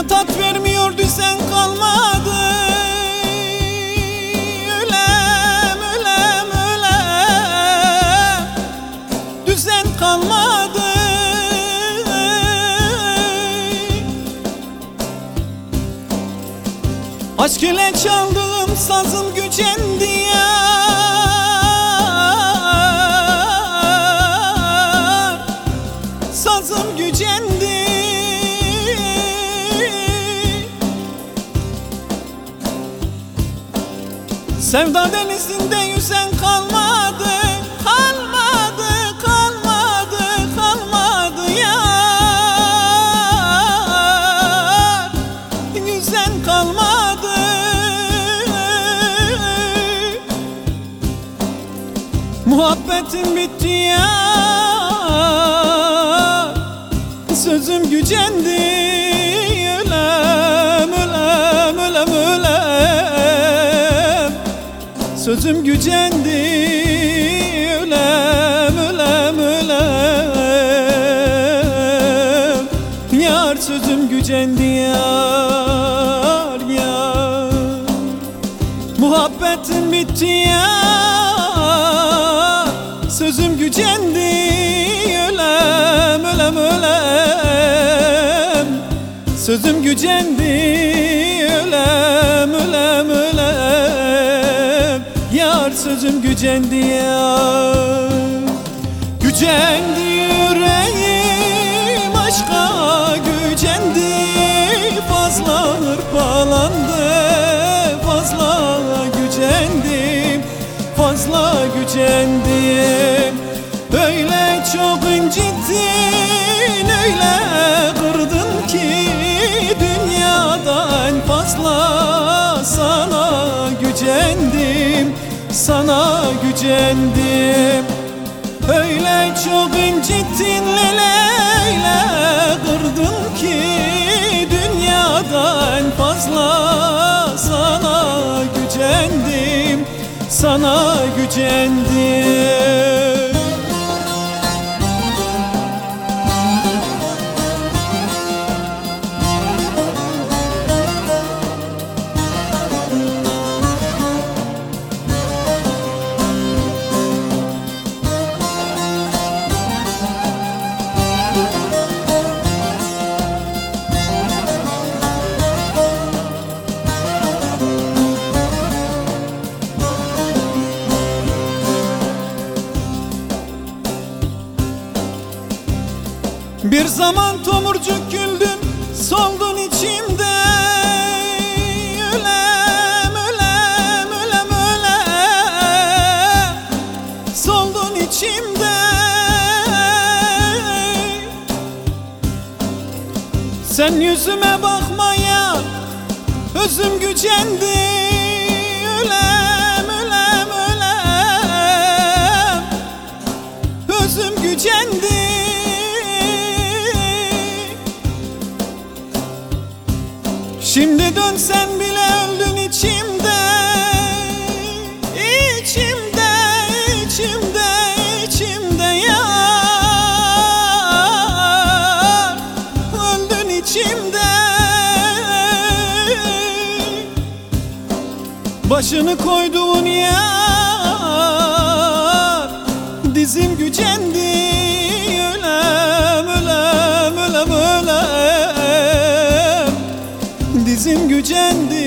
Dünya tat vermiyor düzen kalmadı. Ölem ölem ölem. Düzen kalmadı. Aşk ile çaldığım sazım gücendi yar Sevda denizinde yüzen kalmadı Kalmadı, kalmadı, kalmadı yar. Yüzen kalmadı. Muhabbetin bitti ya Sözüm gücendi Sözüm gücendi Ölem, ölem, ölem Yar sözüm gücendi yar, yar. Muhabbetin bitti ya Sözüm gücendi Ölem ölem ölem Sözüm gücendi Ölem ölem ölem gücendi yar Gücendi gücendim. Öyle çok incittin leleyle kırdın ki Dünyada en fazla sana gücendim Sana gücendim Bir zaman tomurcuk güldün soldun içimde. Ölem ölem ölem ölem Soldun içimde. Sen yüzüme bakmaya özüm gücendi Şimdi dönsen bile öldün içimde. İçimde, içimde, içimde yar. Öldün içimde. Başını koyduğun yer Dizim gücendi Dizim gücendi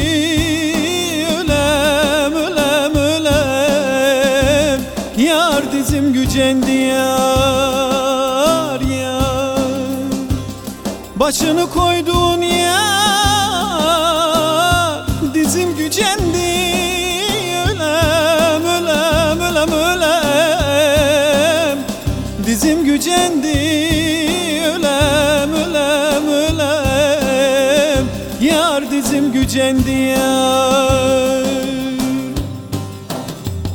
Ölem, ölem, ölem. Yar dizim gücendi yar, yar. Başını koyduğun yer Dizim gücendi. Ölem, ölem, ölem, ölem. Dizim gücendi dizim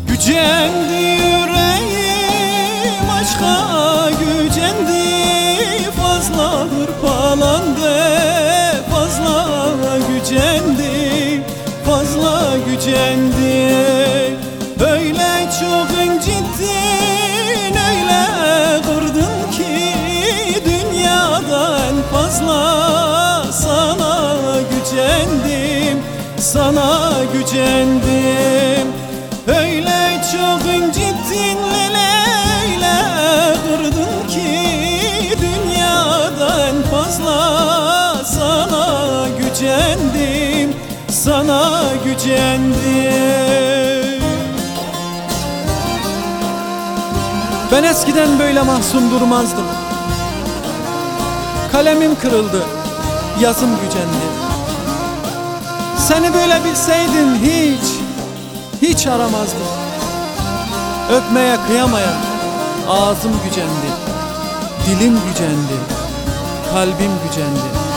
gücendi yüreğim aşka gücendi. Fazla hırpalandı fazla gücendi. Fazla gücendi. Öyle çok incittin öyle kırdın ki Dünyadan fazla sana gücendim. Öyle çok incittin Leyla Kırdın ki dünyada en fazla Sana gücendim, sana gücendim. Ben eskiden böyle mahzun durmazdım. Kalemim kırıldı, yazım gücendi Seni böyle bilseydim hiç, hiç aramazdım. Öpmeye kıyamayan ağzım gücendi Dilim gücendi, kalbim gücendi